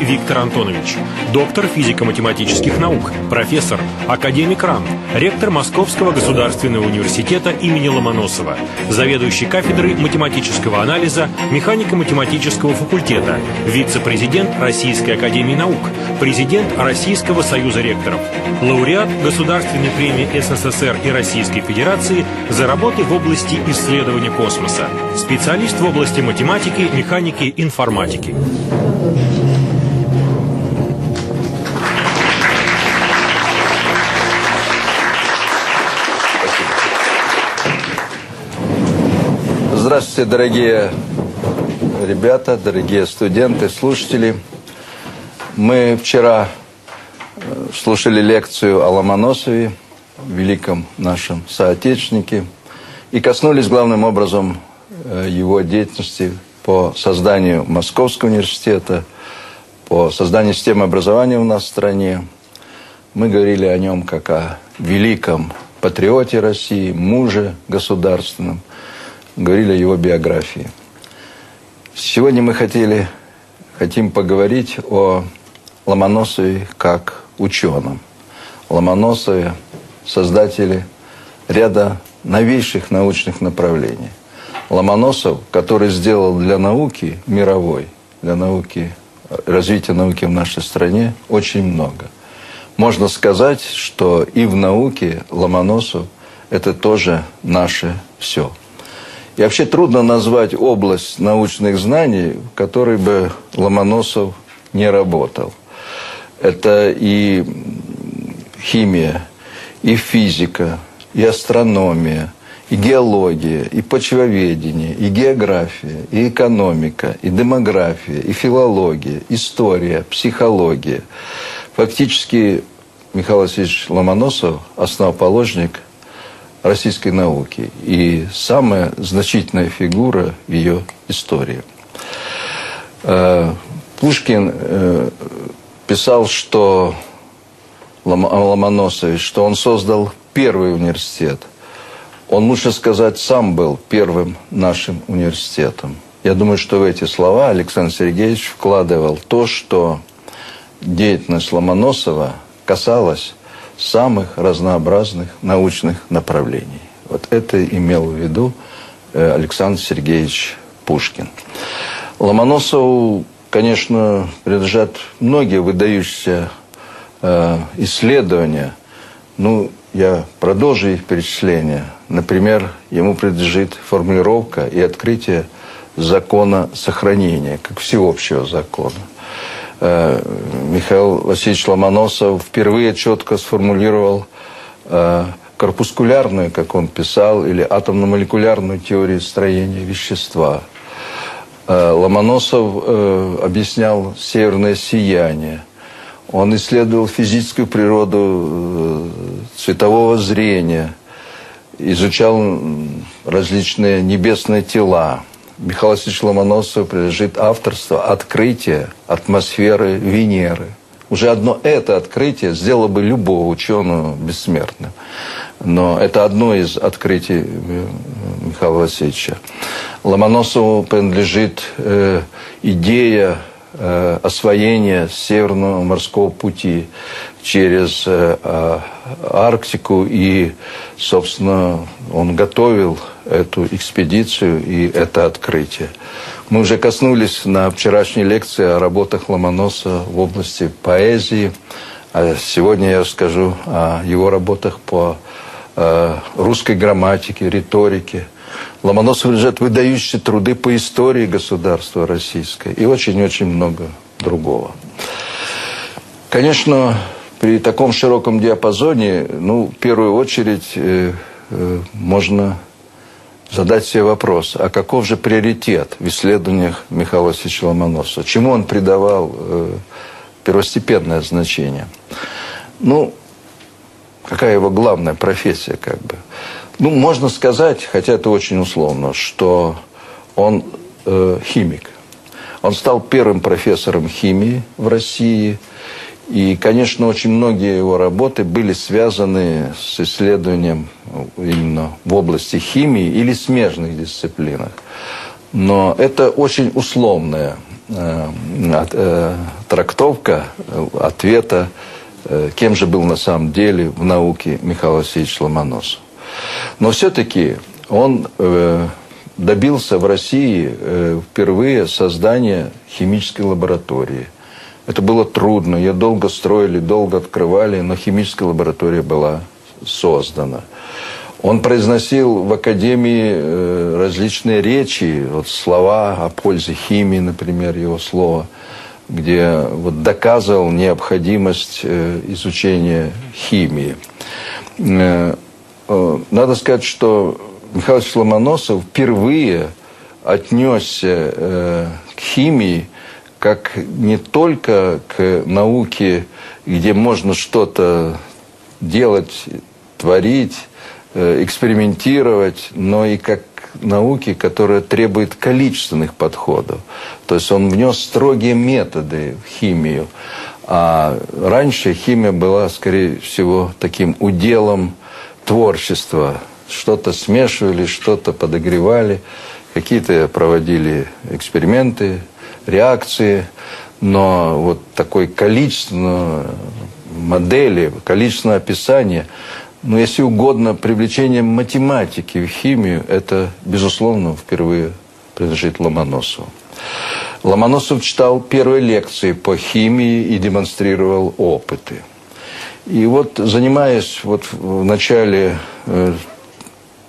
Виктор Антонович, доктор физико-математических наук, профессор, академик РАН, ректор Московского государственного университета имени Ломоносова, заведующий кафедрой математического анализа механико-математического факультета, вице-президент Российской академии наук, президент Российского союза ректоров, лауреат Государственной премии СССР и Российской Федерации за работы в области исследования космоса, специалист в области математики, механики, информатики. Здравствуйте, дорогие ребята, дорогие студенты, слушатели. Мы вчера э, слушали лекцию о Ломоносове, великом нашем соотечественнике, и коснулись главным образом э, его деятельности по созданию Московского университета, по созданию системы образования у нас в стране. Мы говорили о нем как о великом патриоте России, муже государственном, говорили о его биографии. Сегодня мы хотели, хотим поговорить о Ломоносове как ученом. Ломоносове, создателе ряда новейших научных направлений. Ломоносов, который сделал для науки мировой, для науки, развития науки в нашей стране очень много. Можно сказать, что и в науке Ломоносов – это тоже наше все. И вообще трудно назвать область научных знаний, в которой бы Ломоносов не работал. Это и химия, и физика, и астрономия – и геология, и почвоведение, и география, и экономика, и демография, и филология, история, психология. Фактически Михаил Васильевич Ломоносов – основоположник российской науки и самая значительная фигура в ее истории. Э, Пушкин э, писал, что Ломоносове, что он создал первый университет – он, лучше сказать, сам был первым нашим университетом. Я думаю, что в эти слова Александр Сергеевич вкладывал то, что деятельность Ломоносова касалась самых разнообразных научных направлений. Вот это имел в виду э, Александр Сергеевич Пушкин. Ломоносову, конечно, принадлежат многие выдающиеся э, исследования. Ну, я продолжу их перечисление. Например, ему принадлежит формулировка и открытие закона сохранения, как всеобщего закона. Э, Михаил Васильевич Ломоносов впервые четко сформулировал э, корпускулярную, как он писал, или атомно-молекулярную теорию строения вещества. Э, Ломоносов объяснял северное сияние. Он исследовал физическую природу цветового зрения, изучал различные небесные тела. Михаил Васильевич Ломоносов принадлежит авторство открытия атмосферы Венеры. Уже одно это открытие сделало бы любого ученого бессмертным. Но это одно из открытий э, Михаила Васильевича. Ломоносову принадлежит э, идея освоения Северного морского пути через э, а, Арктику. И, собственно, он готовил эту экспедицию и это открытие. Мы уже коснулись на вчерашней лекции о работах Ломоноса в области поэзии. А сегодня я расскажу о его работах по э, русской грамматике, риторике. Ломоносов лежат выдающие труды по истории государства российской и очень-очень много другого. Конечно, при таком широком диапазоне, ну, в первую очередь, э, э, можно задать себе вопрос, а каков же приоритет в исследованиях Михаила Васильевича Ломоносова? Чему он придавал э, первостепенное значение? Ну, какая его главная профессия, как бы? Ну, можно сказать, хотя это очень условно, что он э, химик. Он стал первым профессором химии в России – и, конечно, очень многие его работы были связаны с исследованием именно в области химии или смежных дисциплинах. Но это очень условная трактовка ответа, кем же был на самом деле в науке Михаил Васильевич Ломоносов. Но все-таки он добился в России впервые создания химической лаборатории – это было трудно, ее долго строили, долго открывали, но химическая лаборатория была создана. Он произносил в академии э, различные речи, вот слова о пользе химии, например, его слово, где вот доказывал необходимость э, изучения химии. Э, надо сказать, что Михаил Ломоносов впервые отнесся к химии как не только к науке, где можно что-то делать, творить, э, экспериментировать, но и как науки, которая требует количественных подходов. То есть он внес строгие методы в химию. А раньше химия была, скорее всего, таким уделом творчества. Что-то смешивали, что-то подогревали, какие-то проводили эксперименты, реакции, но вот такой количественной модели, количественное описание, ну, если угодно, привлечение математики в химию, это, безусловно, впервые принадлежит Ломоносову. Ломоносов читал первые лекции по химии и демонстрировал опыты. И вот, занимаясь вот в начале э,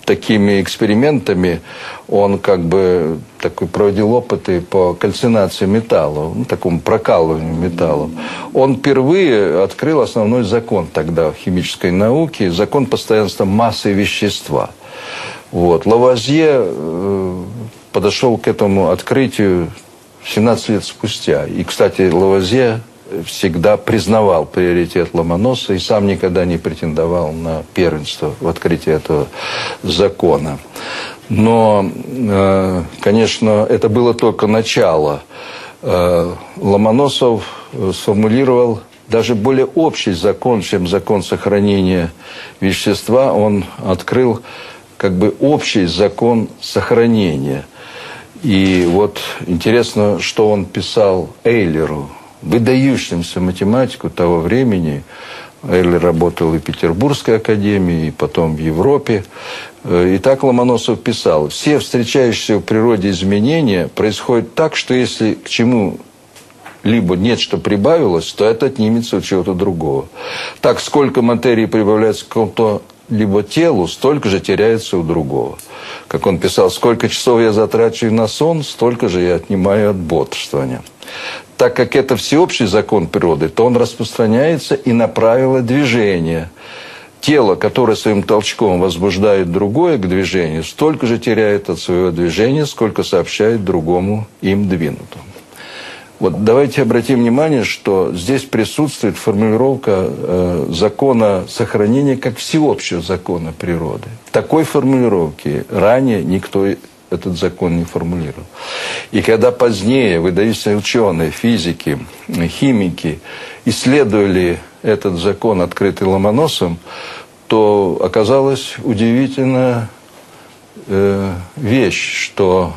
такими экспериментами он как бы такой проводил опыты по кальцинации металла, ну, такому прокалыванию металла. Он впервые открыл основной закон тогда в химической науке, закон постоянства массы вещества. Вот. Лавазье э, подошел к этому открытию 17 лет спустя. И, кстати, Лавазье всегда признавал приоритет Ломоноса и сам никогда не претендовал на первенство в открытии этого закона. Но, э, конечно, это было только начало. Э, Ломоносов сформулировал даже более общий закон, чем закон сохранения вещества. Он открыл как бы общий закон сохранения. И вот интересно, что он писал Эйлеру, выдающимся математику того времени. Эйлер работал и в Петербургской академии, и потом в Европе. Э, и так Ломоносов писал, все встречающиеся в природе изменения происходят так, что если к чему либо нет, что прибавилось, то это отнимется у чего-то другого. Так, сколько материи прибавляется к какому-то либо телу, столько же теряется у другого. Как он писал, сколько часов я затрачиваю на сон, столько же я отнимаю от бодрствования так как это всеобщий закон природы, то он распространяется и на правила движения. Тело, которое своим толчком возбуждает другое к движению, столько же теряет от своего движения, сколько сообщает другому им двинутому. Вот давайте обратим внимание, что здесь присутствует формулировка э, закона сохранения как всеобщего закона природы. Такой формулировки ранее никто этот закон не формулировал. И когда позднее выдающиеся ученые, физики, химики исследовали этот закон, открытый Ломоносом, то оказалась удивительная э, вещь, что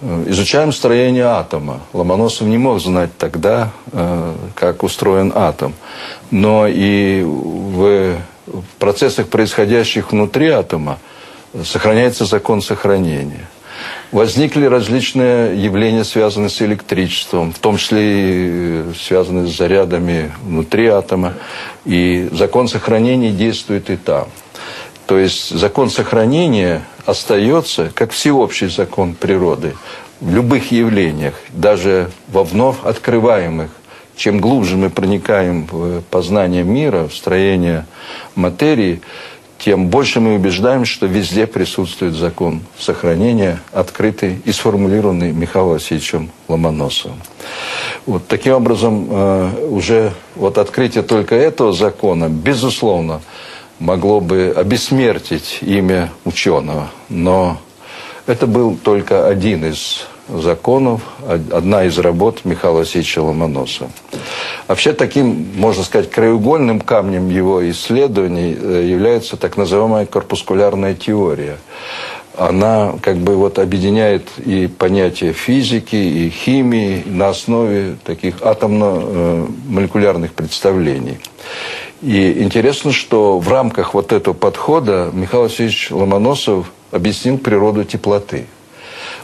э, изучаем строение атома. Ломоносов не мог знать тогда, э, как устроен атом. Но и в процессах, происходящих внутри атома, сохраняется закон сохранения. Возникли различные явления, связанные с электричеством, в том числе и э, связанные с зарядами внутри атома. И закон сохранения действует и там. То есть закон сохранения остается как всеобщий закон природы в любых явлениях, даже во вновь открываемых. Чем глубже мы проникаем в познание мира, в строение материи, тем больше мы убеждаем, что везде присутствует закон сохранения, открытый и сформулированный Михаилом Васильевичем Ломоносовым. Вот таким образом, э, уже вот открытие только этого закона, безусловно, могло бы обесмертить имя ученого, но это был только один из законов, одна из работ Михаила Васильевича Ломоносова. Вообще таким, можно сказать, краеугольным камнем его исследований э, является так называемая корпускулярная теория. она как бы вот объединяет и понятие физики, и химии на основе таких атомно-молекулярных представлений. И интересно, что в рамках вот этого подхода Михаил Васильевич Ломоносов объяснил природу теплоты.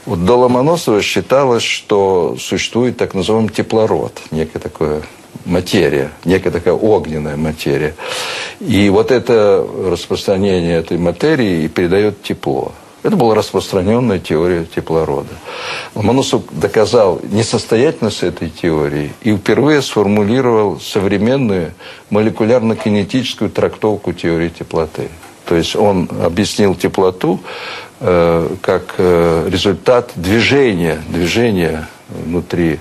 Вот до Ломоносова считалось, что существует так называемый теплород, некая такая материя, некая такая огненная материя. И вот это распространение этой материи и передает тепло. Это была распространенная теория теплорода. Ломоносов доказал несостоятельность этой теории и впервые сформулировал современную молекулярно-кинетическую трактовку теории теплоты. То есть он объяснил теплоту э, как э, результат движения, движения внутри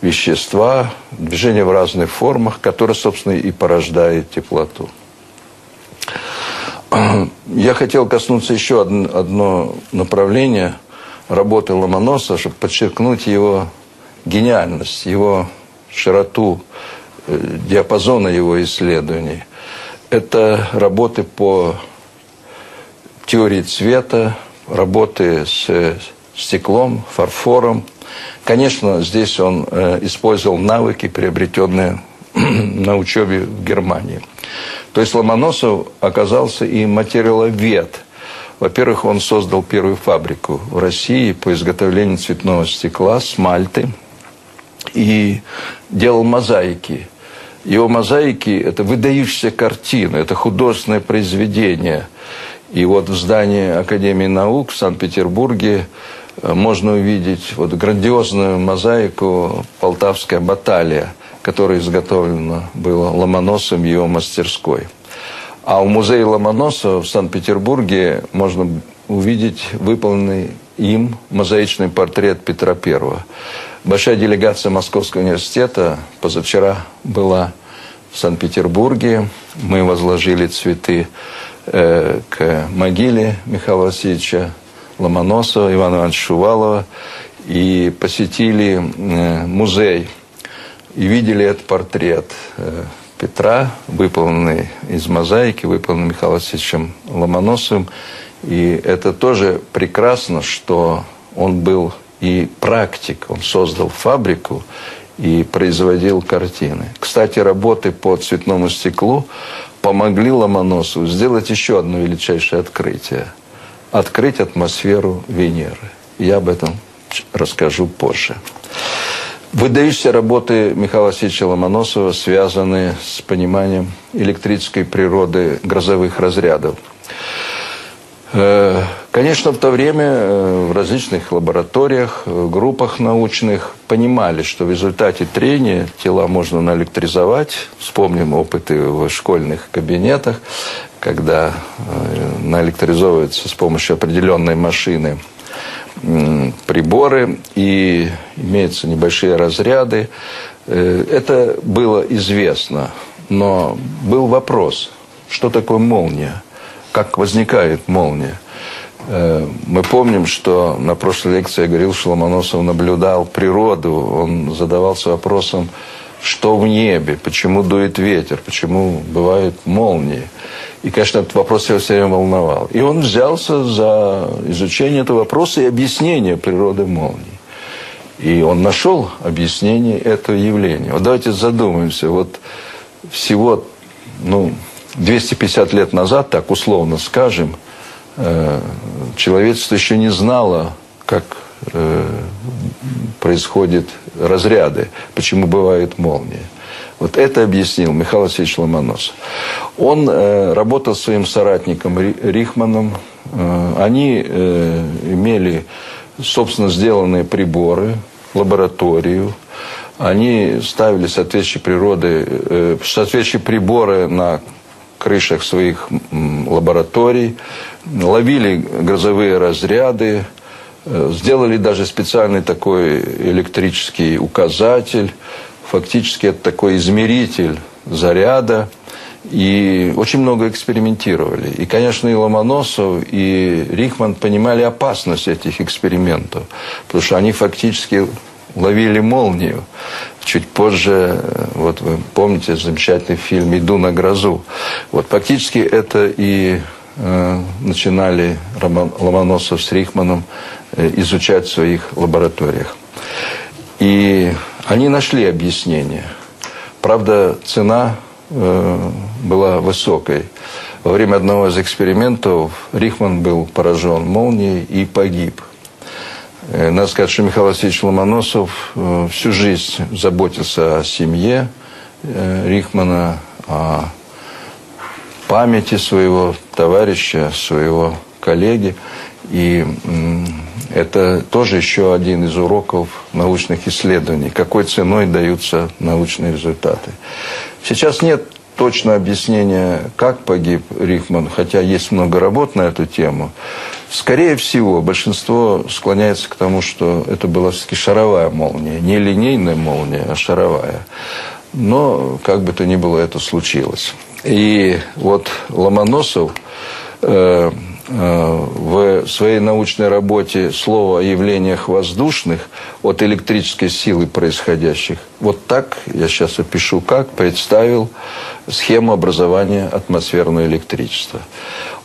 вещества, движения в разных формах, которое, собственно, и порождает теплоту. Я хотел коснуться еще одно направление работы Ломоносова, чтобы подчеркнуть его гениальность, его широту э, диапазона его исследований. Это работы по теории цвета, работы с стеклом, фарфором. Конечно, здесь он э, использовал навыки, приобретенные на учебе в Германии. То есть Ломоносов оказался и материаловед. Во-первых, он создал первую фабрику в России по изготовлению цветного стекла, смальты, и делал мозаики. Его мозаики – это выдающаяся картина, это художественное произведение. И вот в здании Академии наук в Санкт-Петербурге э, можно увидеть вот грандиозную мозаику «Полтавская баталия», которое изготовлено было Ломоносом в его мастерской. А у музея Ломоносова в Санкт-Петербурге можно увидеть выполненный им мозаичный портрет Петра I. Большая делегация Московского университета позавчера была в Санкт-Петербурге. Мы возложили цветы э, к могиле Михаила Васильевича Ломоносова, Ивана Ивановича Шувалова и посетили э, музей и видели этот портрет э, Петра, выполненный из мозаики, выполненный Михаилом Васильевичем Ломоносовым. И это тоже прекрасно, что он был и практик, он создал фабрику и производил картины. Кстати, работы по цветному стеклу помогли Ломоносову сделать еще одно величайшее открытие. Открыть атмосферу Венеры. Я об этом расскажу позже. Выдающиеся работы Михаила Васильевича Ломоносова связаны с пониманием электрической природы грозовых разрядов. Э, конечно, в то время э, в различных лабораториях, э, группах научных понимали, что в результате трения тела можно наэлектризовать. Вспомним опыты в школьных кабинетах, когда наэлектризовывается с помощью определенной машины – приборы и имеются небольшие разряды. Э, это было известно, но был вопрос, что такое молния, как возникает молния. Э, мы помним, что на прошлой лекции я говорил, что Ломоносов наблюдал природу, он задавался вопросом, что в небе, почему дует ветер, почему бывают молнии. И, конечно, этот вопрос его все время волновал. И он взялся за изучение этого вопроса и объяснение природы молний. И он нашел объяснение этого явления. Вот давайте задумаемся. Вот всего ну, 250 лет назад, так условно скажем, человечество еще не знало, как э, происходят разряды, почему бывают молнии. Вот это объяснил Михаил Васильевич Ломоносов. Он э, работал с своим соратником Рихманом. Э, они э, имели собственно сделанные приборы, лабораторию. Они ставили соответствующие, природы, э, соответствующие приборы на крышах своих лабораторий, ловили грозовые разряды, э, сделали даже специальный такой электрический указатель, фактически это такой измеритель заряда. И очень много экспериментировали. И, конечно, и Ломоносов, и Рихман понимали опасность этих экспериментов. Потому что они фактически ловили молнию. Чуть позже, вот вы помните замечательный фильм «Иду на грозу». Вот фактически это и э, начинали Ломоносов с Рихманом э, изучать в своих лабораториях. И они нашли объяснение. Правда, цена э, была высокой. Во время одного из экспериментов Рихман был поражен молнией и погиб. Э, надо сказать, что Михаил Васильевич Ломоносов э, всю жизнь заботился о семье э, Рихмана, о памяти своего товарища, своего коллеги. И это тоже еще один из уроков научных исследований. Какой ценой даются научные результаты. Сейчас нет точного объяснения, как погиб Рихман, хотя есть много работ на эту тему. Скорее всего, большинство склоняется к тому, что это была все-таки шаровая молния. Не линейная молния, а шаровая. Но, как бы то ни было, это случилось. И вот Ломоносов э, в своей научной работе слово о явлениях воздушных от электрической силы происходящих, вот так, я сейчас опишу как, представил схему образования атмосферного электричества.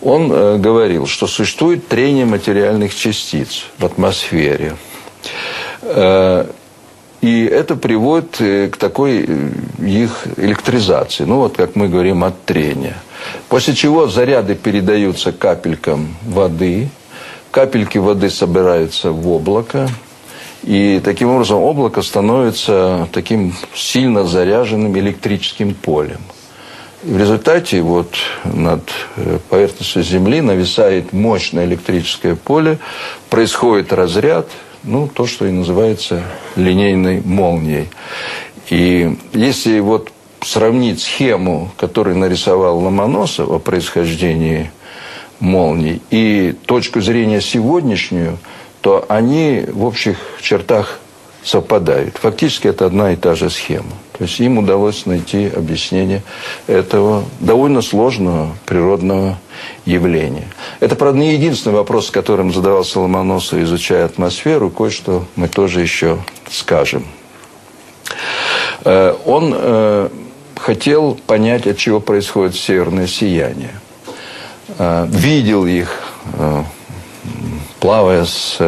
Он э, говорил, что существует трение материальных частиц в атмосфере. Э, и это приводит э, к такой э, их электризации. Ну, вот как мы говорим, от трения. После чего заряды передаются капелькам воды. Капельки воды собираются в облако. И таким образом облако становится таким сильно заряженным электрическим полем. И в результате вот над э, поверхностью Земли нависает мощное электрическое поле, происходит разряд, ну, то, что и называется линейной молнией. И если вот сравнить схему, которую нарисовал Ломоносов о происхождении молний, и точку зрения сегодняшнюю, то они в общих чертах совпадают. Фактически это одна и та же схема. То есть им удалось найти объяснение этого довольно сложного природного явления. Это, правда, не единственный вопрос, с которым задавался Ломоносов, изучая атмосферу. Кое-что мы тоже еще скажем. Э, он э, хотел понять, от чего происходит северное сияние. Э, видел их, плавая с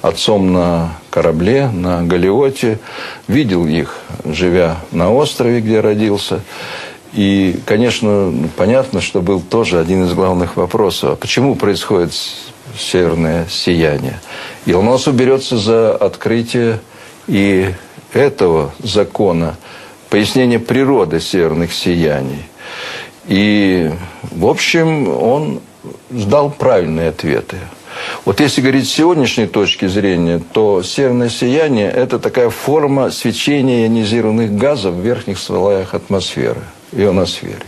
отцом на корабле, на Галиоте. Видел их, живя на острове, где родился. И, конечно, понятно, что был тоже один из главных вопросов. А почему происходит северное сияние? И Ломоносов берется за открытие и этого закона, пояснение природы северных сияний. И, в общем, он сдал правильные ответы. Вот если говорить с сегодняшней точки зрения, то северное сияние – это такая форма свечения ионизированных газов в верхних слоях атмосферы, ионосфере.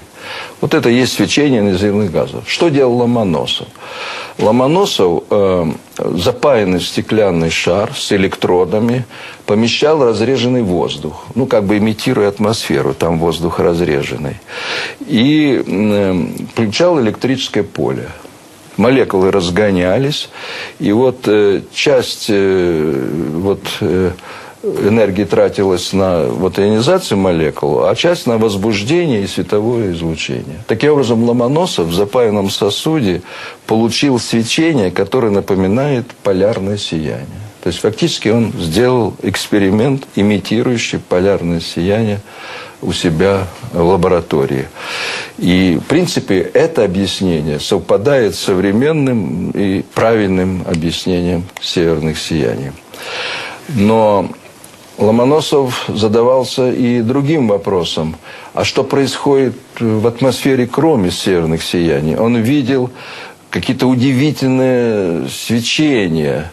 Вот это есть свечение ионизированных газов. Что делал Ломоносов? Ломоносов э, запаянный в стеклянный шар с электродами помещал разреженный воздух, ну, как бы имитируя атмосферу, там воздух разреженный, и э, включал электрическое поле молекулы разгонялись, и вот э, часть э, вот, э, энергии тратилась на вот, ионизацию молекул, а часть на возбуждение и световое излучение. Таким образом, Ломоносов в запаянном сосуде получил свечение, которое напоминает полярное сияние. То есть фактически он сделал эксперимент, имитирующий полярное сияние у себя в лаборатории. И, в принципе, это объяснение совпадает с современным и правильным объяснением северных сияний. Но Ломоносов задавался и другим вопросом. А что происходит в атмосфере, кроме северных сияний? Он видел какие-то удивительные свечения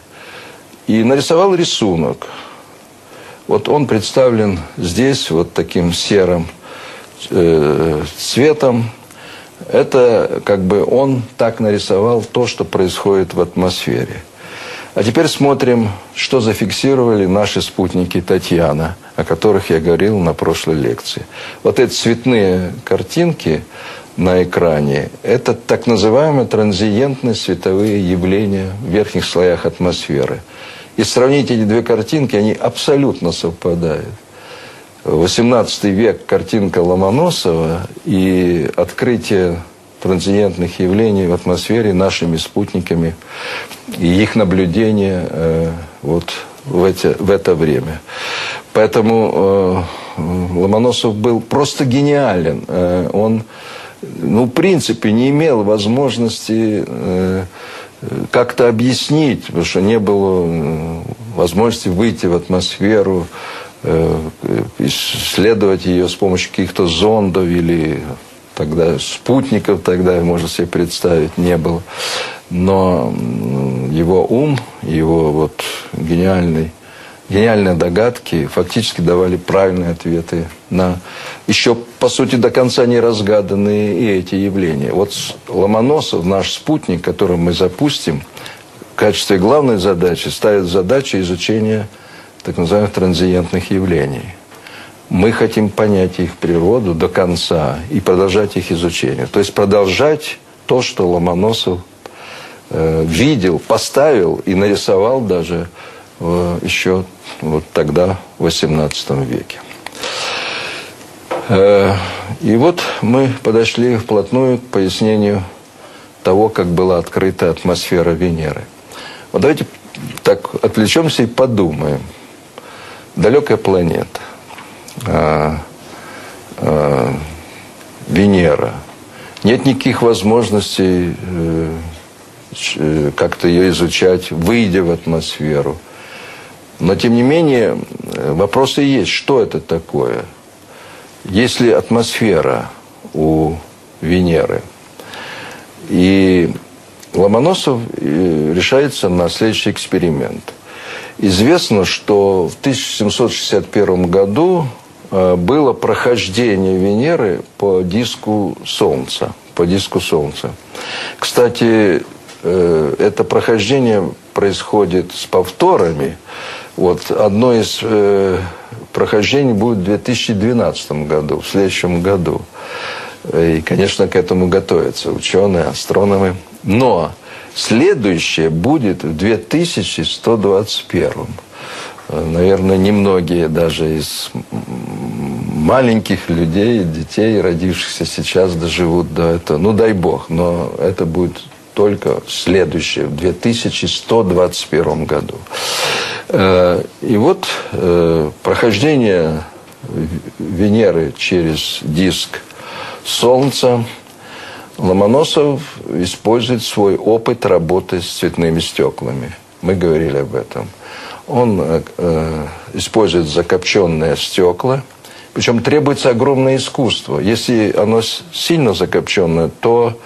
и нарисовал рисунок – вот он представлен здесь вот таким серым э, цветом. Это как бы он так нарисовал то, что происходит в атмосфере. А теперь смотрим, что зафиксировали наши спутники Татьяна, о которых я говорил на прошлой лекции. Вот эти цветные картинки на экране – это так называемые транзиентные световые явления в верхних слоях атмосферы – и сравнить эти две картинки, они абсолютно совпадают. 18 век картинка Ломоносова и открытие транзиентных явлений в атмосфере нашими спутниками и их наблюдения э, вот в, эти, в это время. Поэтому э, Ломоносов был просто гениален. Э, он, ну, в принципе, не имел возможности э, как-то объяснить, потому что не было э, возможности выйти в атмосферу, э, исследовать ее с помощью каких-то зондов или тогда спутников тогда, можно себе представить, не было. Но его ум, его вот гениальный, гениальные догадки фактически давали правильные ответы на еще, по сути, до конца не разгаданные и эти явления. Вот Ломоносов, наш спутник, который мы запустим, в качестве главной задачи ставит задачу изучения так называемых транзиентных явлений мы хотим понять их природу до конца и продолжать их изучение. То есть продолжать то, что Ломоносов э, видел, поставил и нарисовал даже э, еще вот тогда, в XVIII веке. Э, и вот мы подошли вплотную к пояснению того, как была открыта атмосфера Венеры. Вот давайте так отвлечемся и подумаем. Далекая планета Венера. Нет никаких возможностей э, э, как-то ее изучать, выйдя в атмосферу. Но, тем не менее, вопросы есть. Что это такое? Если атмосфера у Венеры, и Ломоносов э, решается на следующий эксперимент. Известно, что в 1761 году Э, было прохождение Венеры по диску Солнца. По диску Солнца. Кстати, э, это прохождение происходит с повторами. Вот одно из э, прохождений будет в 2012 году, в следующем году. И, конечно, к этому готовятся ученые, астрономы. Но следующее будет в 2121 наверное, немногие даже из маленьких людей, детей, родившихся сейчас, доживут до этого. Ну, дай бог, но это будет только следующее, в 2121 году. Э, и вот э, прохождение Венеры через диск Солнца Ломоносов использует свой опыт работы с цветными стеклами. Мы говорили об этом. Он э, э использует закопченные стекла – причем требуется огромное искусство. Если оно сильно закопченное, то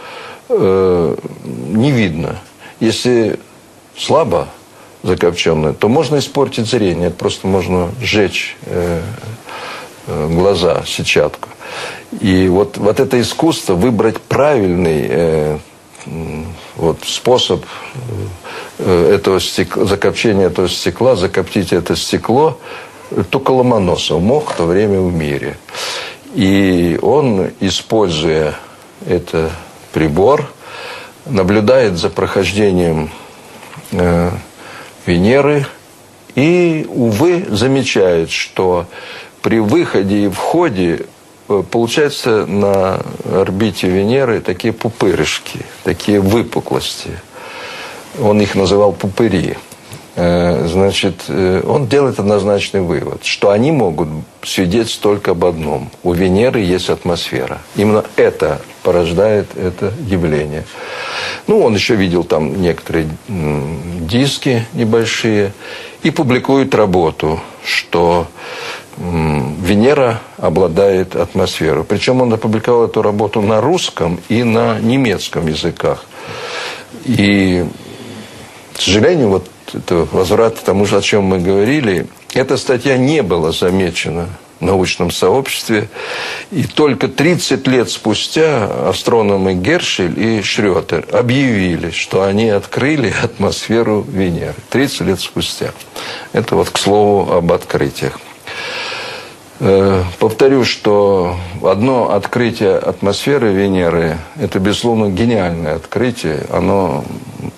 э, не видно. Если слабо закопченное, то можно испортить зрение. Просто можно сжечь э, э, глаза, сетчатку. И вот, вот это искусство выбрать правильный э, вот, способ э, этого стекла, закопчения этого стекла, закоптить это стекло только Ломоносов мог в то время в мире. И он, используя этот прибор, наблюдает за прохождением э, Венеры и, увы, замечает, что при выходе и входе э, получается на орбите Венеры такие пупырышки, такие выпуклости. Он их называл пупыри. Э, значит, э, он делает однозначный вывод, что они могут свидетельствовать только об одном. У Венеры есть атмосфера. Именно это порождает это явление. Ну, он еще видел там некоторые диски небольшие и публикует работу, что Венера обладает атмосферой. Причем он опубликовал эту работу на русском и на немецком языках. И, к сожалению, вот это возврат к тому же, о чем мы говорили, эта статья не была замечена в научном сообществе. И только 30 лет спустя астрономы Гершель и Шрётер объявили, что они открыли атмосферу Венеры. 30 лет спустя. Это вот к слову об открытиях. Э, повторю, что одно открытие атмосферы Венеры – это, безусловно, гениальное открытие. Оно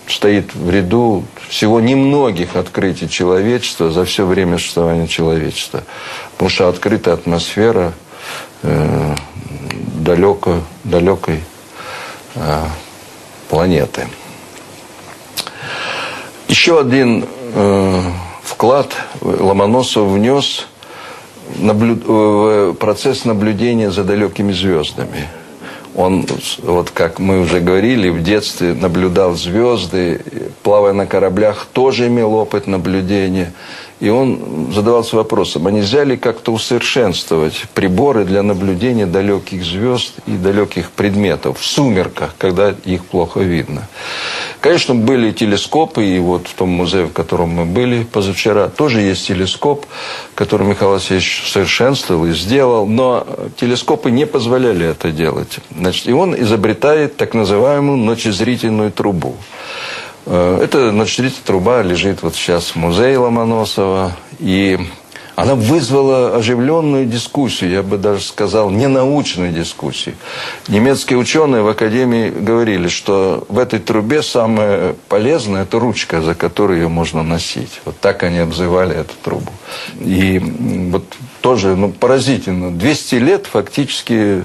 стоит в ряду всего немногих открытий человечества за все время существования человечества. Потому что открытая атмосфера э, далеко, далекой э, планеты. Еще один э, вклад Ломоносов внес наблю... в процесс наблюдения за далекими звездами. Он, вот как мы уже говорили, в детстве наблюдал звезды, плавая на кораблях, тоже имел опыт наблюдения. И он задавался вопросом, а нельзя ли как-то усовершенствовать приборы для наблюдения далеких звезд и далеких предметов в сумерках, когда их плохо видно. Конечно, были телескопы, и вот в том музее, в котором мы были позавчера, тоже есть телескоп, который Михаил Васильевич совершенствовал и сделал, но телескопы не позволяли это делать. Значит, и он изобретает так называемую ночезрительную трубу. Э, эта ночезрительная труба лежит вот сейчас в музее Ломоносова, и она вызвала оживленную дискуссию, я бы даже сказал, ненаучную дискуссию. Немецкие ученые в Академии говорили, что в этой трубе самое полезное – это ручка, за которую ее можно носить. Вот так они обзывали эту трубу. И вот тоже ну, поразительно. 200 лет фактически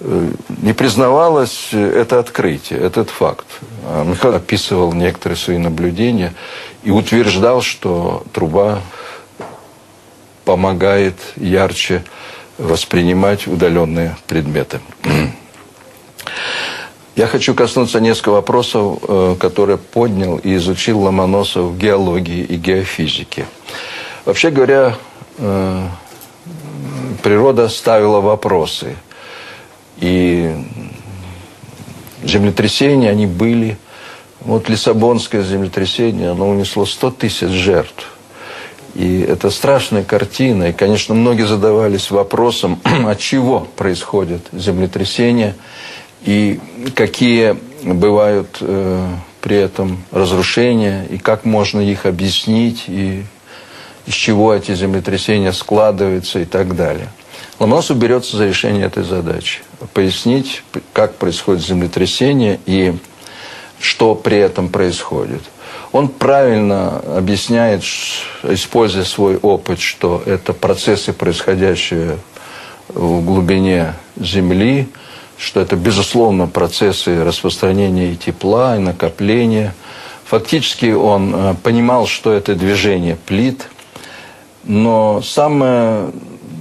э, не признавалось это открытие, этот факт. А Михаил описывал некоторые свои наблюдения и утверждал, что труба помогает ярче воспринимать удаленные предметы. Я хочу коснуться нескольких вопросов, э, которые поднял и изучил Ломоносов в геологии и геофизике. Вообще говоря, э, природа ставила вопросы. И землетрясения, они были. Вот Лиссабонское землетрясение, оно унесло 100 тысяч жертв. И это страшная картина. И, конечно, многие задавались вопросом, от чего происходит землетрясение и какие бывают э, при этом разрушения, и как можно их объяснить, и из чего эти землетрясения складываются и так далее. Ломоносов берется за решение этой задачи. Пояснить, как происходит землетрясение и что при этом происходит – он правильно объясняет, используя свой опыт, что это процессы, происходящие в глубине Земли, что это, безусловно, процессы распространения и тепла, и накопления. Фактически он э, понимал, что это движение плит, но самое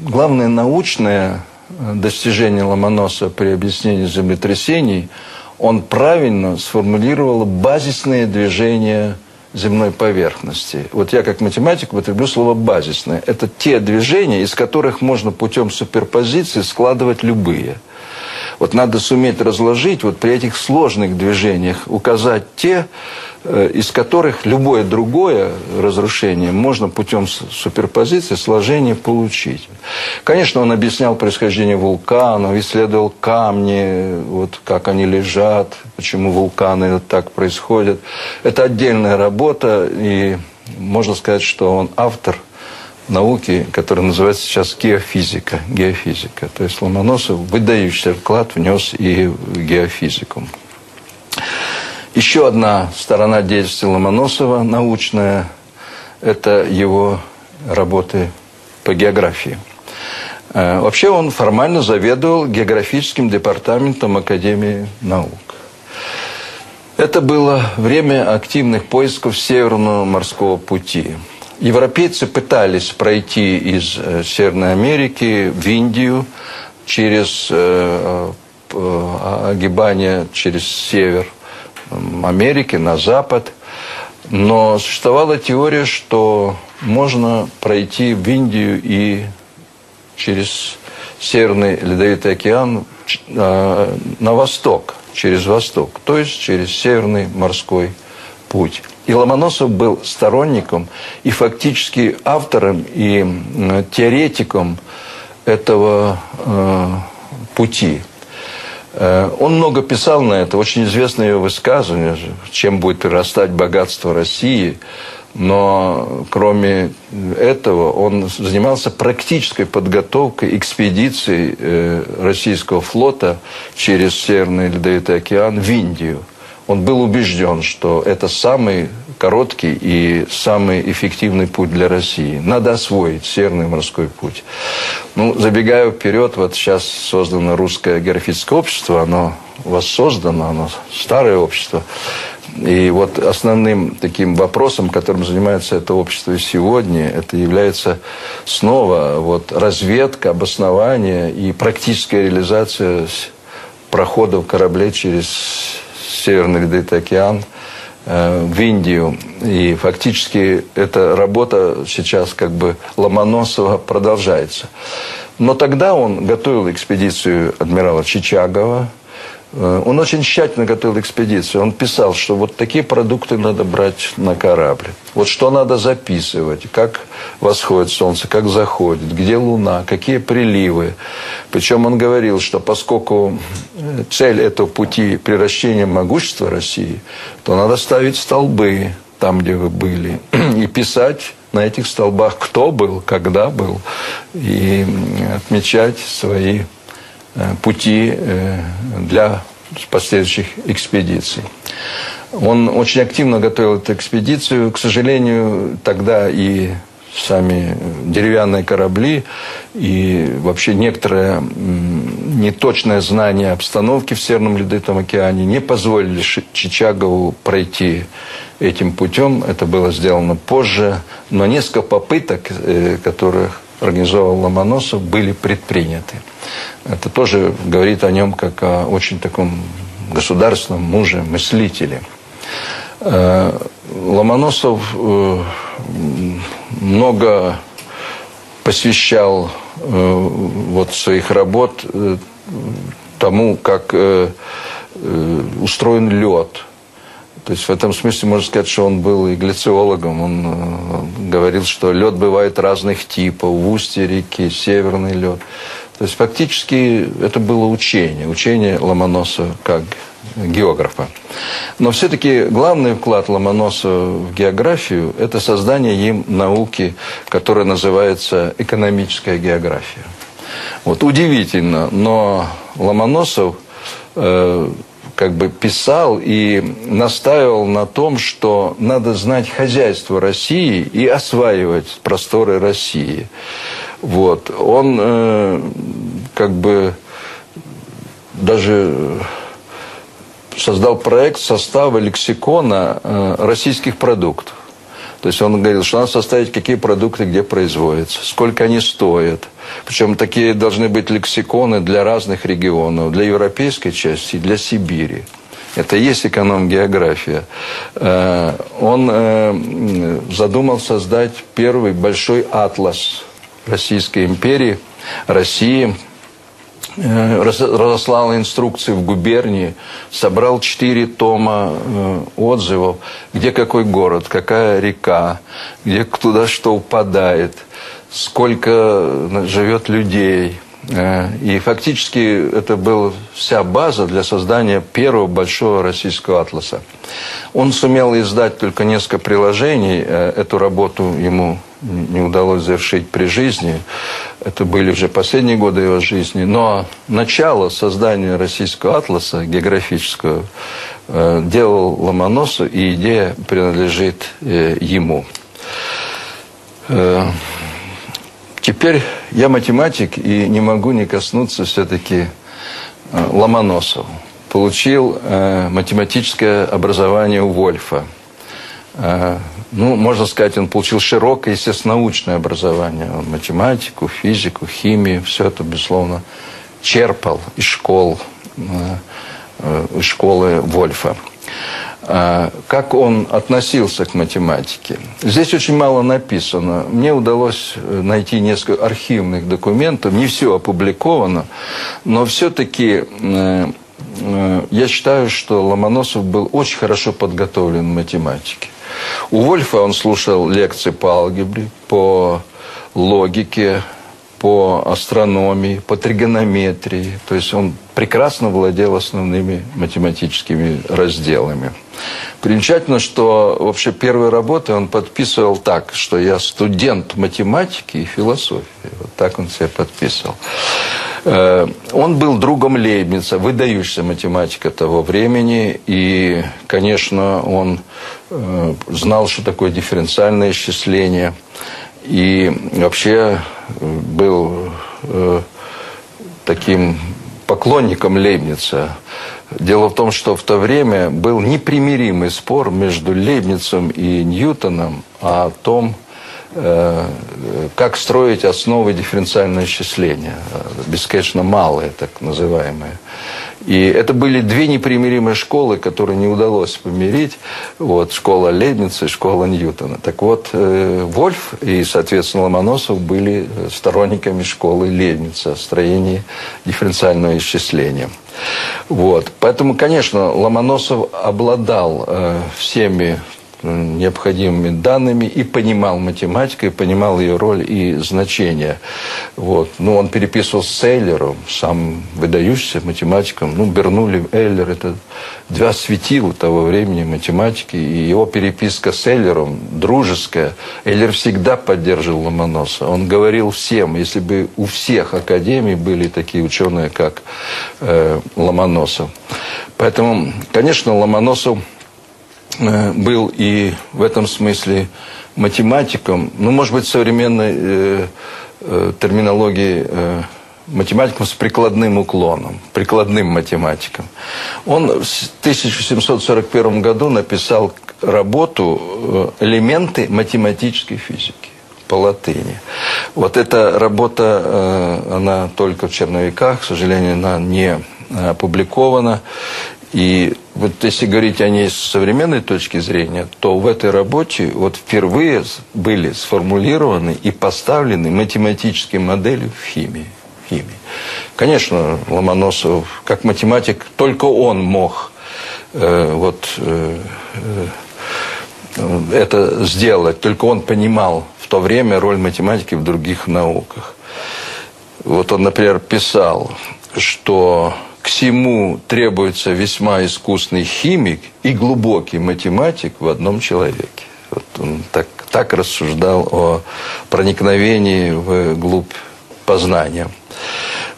главное научное э, достижение Ломоносова при объяснении землетрясений – он правильно сформулировал базисные движения земной поверхности. Вот я как математик употреблю слово «базисное». Это те движения, из которых можно путем суперпозиции складывать любые. Вот надо суметь разложить вот при этих сложных движениях, указать те, Э, из которых любое другое разрушение можно путем суперпозиции, сложения получить. Конечно, он объяснял происхождение вулканов, исследовал камни, вот как они лежат, почему вулканы вот так происходят. Это отдельная работа, и можно сказать, что он автор науки, которая называется сейчас геофизика. геофизика. То есть Ломоносов выдающийся вклад внес и в геофизику. Еще одна сторона деятельности Ломоносова научная – это его работы по географии. Э, вообще он формально заведовал географическим департаментом Академии наук. Это было время активных поисков Северного морского пути. Европейцы пытались пройти из э, Северной Америки в Индию через э, огибание через север – Америки, на Запад. Но существовала теория, что можно пройти в Индию и через Северный Ледовитый океан а, на восток, через восток, то есть через Северный морской путь. И Ломоносов был сторонником и фактически автором и теоретиком этого э, пути. Э, он много писал на это, очень известное его высказывание, чем будет прирастать богатство России. Но кроме этого он занимался практической подготовкой экспедиций э, российского флота через Северный Ледовитый океан в Индию. Он был убежден, что это самый короткий и самый эффективный путь для России. Надо освоить Северный морской путь. Ну, забегая вперед, вот сейчас создано русское географическое общество, оно воссоздано, оно старое общество. И вот основным таким вопросом, которым занимается это общество сегодня, это является снова вот разведка, обоснование и практическая реализация проходов кораблей через Северный Ледовитый океан э, в Индию. И фактически эта работа сейчас как бы Ломоносова продолжается. Но тогда он готовил экспедицию адмирала Чичагова, он очень тщательно готовил экспедицию. Он писал, что вот такие продукты надо брать на корабль. Вот что надо записывать, как восходит солнце, как заходит, где луна, какие приливы. Причем он говорил, что поскольку э, цель этого пути превращения могущества России, то надо ставить столбы там, где вы были, и писать на этих столбах, кто был, когда был, и отмечать свои Э, пути э, для последующих экспедиций. Он очень активно готовил эту экспедицию. К сожалению, тогда и сами деревянные корабли и вообще некоторое неточное знание обстановки в Северном Ледовитом океане не позволили Чичагову пройти этим путем. Это было сделано позже, но несколько попыток, э, которых организовал Ломоносов, были предприняты. Это тоже говорит о нем как о очень таком государственном муже, мыслителе. Э, Ломоносов э, много посвящал э, вот своих работ тому, как устроен лед. То есть в этом смысле можно сказать, что он был и глициологом. Он говорил, что лед бывает разных типов. В устье реки, северный лед. То есть фактически это было учение, учение Ломоносова как географа. Но все-таки главный вклад Ломоносова в географию – это создание им науки, которая называется экономическая география. Вот удивительно, но Ломоносов э, как бы писал и настаивал на том, что надо знать хозяйство России и осваивать просторы России. Вот. Он э, как бы даже создал проект состава лексикона э, российских продуктов. То есть он говорил, что надо составить, какие продукты где производятся, сколько они стоят. Причем такие должны быть лексиконы для разных регионов, для европейской части для Сибири. Это и есть эконом-география. Э, он э, задумал создать первый большой атлас Российской империи, России, э, разослал инструкции в губернии, собрал четыре тома отзывов, где какой город, какая река, где туда что упадает, сколько э, живет людей. И фактически это была вся база для создания первого большого российского атласа. Он сумел издать только несколько приложений. Эту работу ему не удалось завершить при жизни. Это были уже последние годы его жизни. Но начало создания российского атласа географического э, делал Ломоносов, и идея принадлежит э, ему. Э, теперь я математик и не могу не коснуться все-таки Ломоносова. Получил математическое образование у Вольфа ну, можно сказать, он получил широкое, естественно, научное образование. Он математику, физику, химию, все это, безусловно, черпал из школ, э, э, из школы Вольфа. А, как он относился к математике? Здесь очень мало написано. Мне удалось э, найти несколько архивных документов, не все опубликовано, но все-таки я считаю, что Ломоносов был очень хорошо подготовлен в математике. У Вольфа он слушал лекции по алгебре, по логике, по астрономии, по тригонометрии. То есть он прекрасно владел основными математическими разделами. Примечательно, что вообще первые работы он подписывал так, что я студент математики и философии. Вот так он себя подписывал. Э, он был другом Лейбница, выдающийся математика того времени. И, конечно, он э, знал, что такое дифференциальное исчисление. И вообще был таким поклонником Лейбница. Дело в том, что в то время был непримиримый спор между Лейбницем и Ньютоном о том, Э, как строить основы дифференциального исчисления, бесконечно малые, так называемые. И это были две непримиримые школы, которые не удалось помирить. Вот, школа Лейбница и школа Ньютона. Так вот, э, Вольф и, соответственно, Ломоносов были сторонниками школы Лейбница в строении дифференциального исчисления. Вот. Поэтому, конечно, Ломоносов обладал э, всеми необходимыми данными и понимал математику, и понимал ее роль и значение. Вот. Ну, он переписывал с Эйлером, сам выдающийся математиком. Ну, Бернули, Эйлер – это два светила того времени математики. И его переписка с Эйлером дружеская. Эйлер всегда поддерживал Ломоносова. Он говорил всем, если бы у всех академий были такие ученые, как э, Ломоносов. Поэтому, конечно, Ломоносов был и в этом смысле математиком, ну, может быть, современной э, э, терминологии э, математиком с прикладным уклоном, прикладным математиком. Он в 1741 году написал работу э, «Элементы математической физики» по латыни. Вот эта работа, э, она только в черновиках, к сожалению, она не опубликована. И вот если говорить о ней с современной точки зрения, то в этой работе вот впервые были сформулированы и поставлены математические модели в химии. химии. Конечно, Ломоносов, как математик, только он мог э, вот, э, э, это сделать, только он понимал в то время роль математики в других науках. Вот он, например, писал, что всему требуется весьма искусный химик и глубокий математик в одном человеке. Вот он так, так рассуждал о проникновении в глубь познания.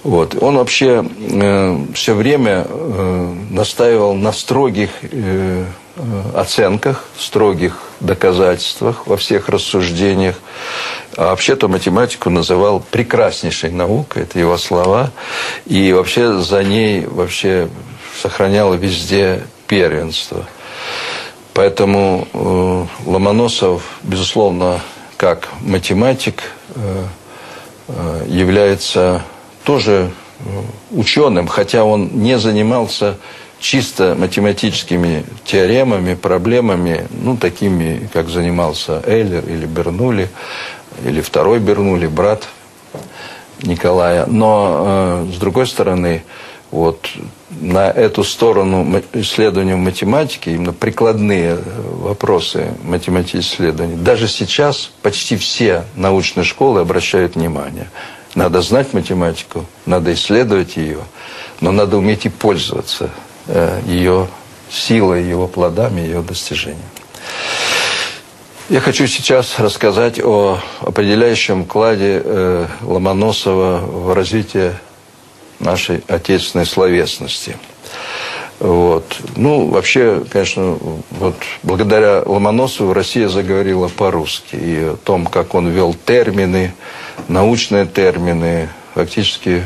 Вот. Он вообще э, все время э, настаивал на строгих э, Э, оценках, строгих доказательствах, во всех рассуждениях. А вообще-то математику называл прекраснейшей наукой, это его слова. И вообще за ней вообще сохранял везде первенство. Поэтому э, Ломоносов, безусловно, как математик, э, э, является тоже э, ученым, хотя он не занимался чисто математическими теоремами, проблемами, ну, такими, как занимался Эйлер или Бернули, или второй Бернули, брат Николая. Но, э, с другой стороны, вот на эту сторону исследования в математике, именно прикладные вопросы математических исследований, даже сейчас почти все научные школы обращают внимание. Надо знать математику, надо исследовать ее, но надо уметь и пользоваться Э, ее силой, его плодами, ее достижением. Я хочу сейчас рассказать о определяющем вкладе э, Ломоносова в развитие нашей отечественной словесности. Вот. Ну, вообще, конечно, вот благодаря Ломоносову Россия заговорила по-русски. И о том, как он ввел термины, научные термины, фактически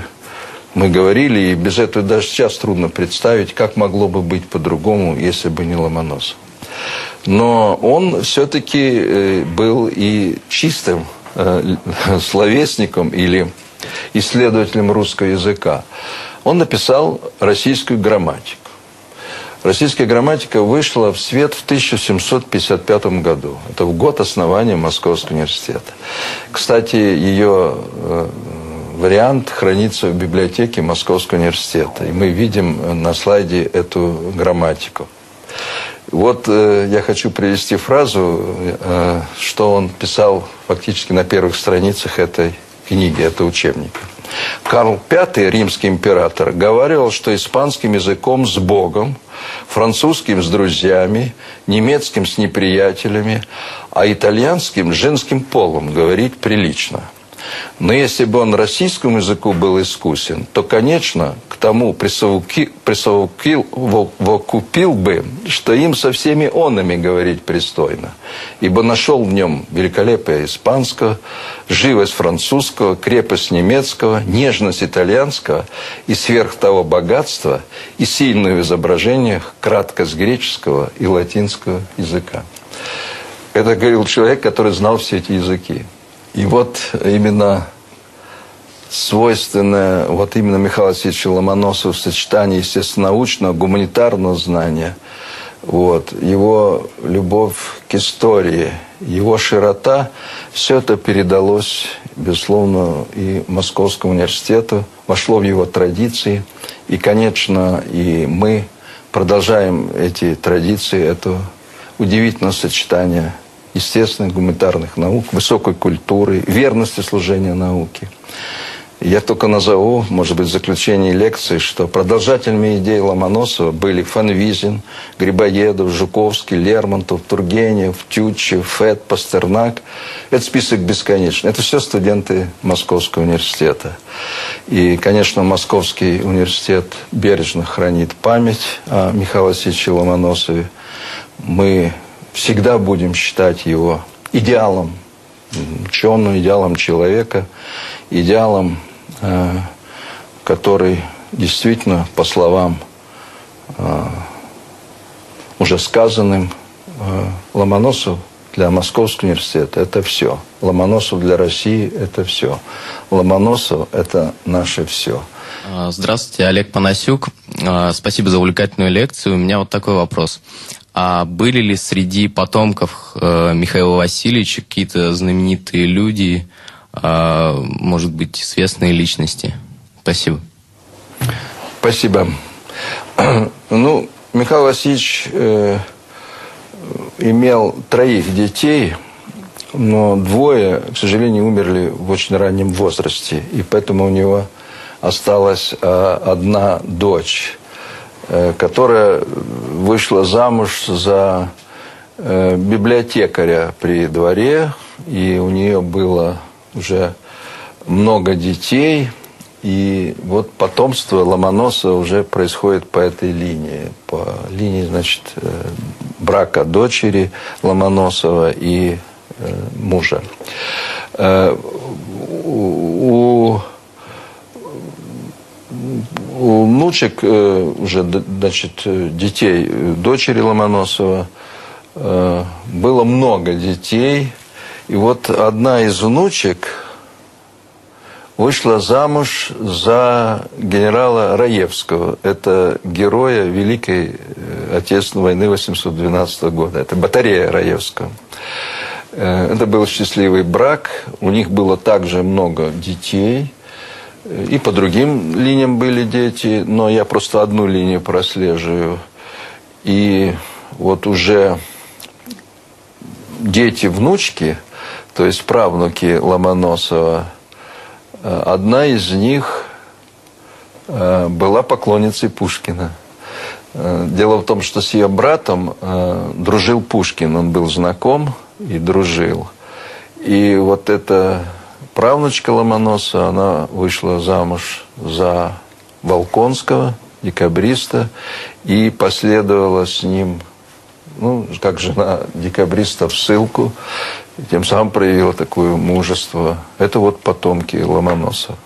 мы говорили, и без этого даже сейчас трудно представить, как могло бы быть по-другому, если бы не Ломоносов. Но он все-таки э, был и чистым э, словесником или исследователем русского языка. Он написал российскую грамматику. Российская грамматика вышла в свет в 1755 году. Это в год основания Московского университета. Кстати, ее э, вариант хранится в библиотеке Московского университета. И мы видим на слайде эту грамматику. Вот э, я хочу привести фразу, э, что он писал фактически на первых страницах этой книги, этого учебника. Карл V, римский император, говорил, что испанским языком с Богом, французским с друзьями, немецким с неприятелями, а итальянским с женским полом говорить прилично – Но если бы он российскому языку был искусен, то, конечно, к тому присовокупил, присовокупил бы, что им со всеми онами говорить пристойно. Ибо нашел в нем великолепие испанского, живость французского, крепость немецкого, нежность итальянского и сверх того богатство и сильное в изображениях краткость греческого и латинского языка. Это говорил человек, который знал все эти языки. И вот именно свойственное вот именно Михаилу Васильевичу Ломоносову в сочетании, естественно, научного, гуманитарного знания, вот, его любовь к истории, его широта, все это передалось, безусловно, и Московскому университету, вошло в его традиции. И, конечно, и мы продолжаем эти традиции, это удивительное сочетание естественных, гуманитарных наук, высокой культуры, верности служения науке. Я только назову, может быть, в заключении лекции, что продолжателями идей Ломоносова были Фанвизин, Грибоедов, Жуковский, Лермонтов, Тургенев, Тютчев, Фет, Пастернак. Это список бесконечный. Это все студенты Московского университета. И, конечно, Московский университет бережно хранит память о Михаиле Васильевиче Ломоносове. Мы всегда будем считать его идеалом, ученым, идеалом человека, идеалом, э, который действительно, по словам э, уже сказанным, э, Ломоносов для Московского университета – это все. Ломоносов для России – это все. Ломоносов – это наше все. Здравствуйте, Олег Панасюк. Спасибо за увлекательную лекцию. У меня вот такой вопрос. А были ли среди потомков э, Михаила Васильевича какие-то знаменитые люди, э, может быть, известные личности? Спасибо. Спасибо. Ну, Михаил Васильевич э, имел троих детей, но двое, к сожалению, умерли в очень раннем возрасте, и поэтому у него осталась э, одна дочь. Э, которая вышла замуж за э, библиотекаря при дворе, и у нее было уже много детей, и вот потомство Ломоносова уже происходит по этой линии, по линии, значит, э, брака дочери Ломоносова и мужа. У у внучек э, уже, значит, детей дочери Ломоносова э, было много детей. И вот одна из внучек вышла замуж за генерала Раевского. Это героя Великой э, Отечественной войны 812 года. Это батарея Раевского. Это был счастливый брак. У них было также много детей. И по другим линиям были дети, но я просто одну линию прослеживаю. И вот уже дети, внучки, то есть правнуки Ломоносова, э, одна из них э, была поклонницей Пушкина. Э, дело в том, что с ее братом дружил Пушкин, он был знаком и дружил. И вот это правнучка Ломоносова, она вышла замуж за Волконского, декабриста, и последовала с ним, ну, как жена декабриста, в ссылку, тем самым проявила такое мужество. Это вот потомки Ломоносова.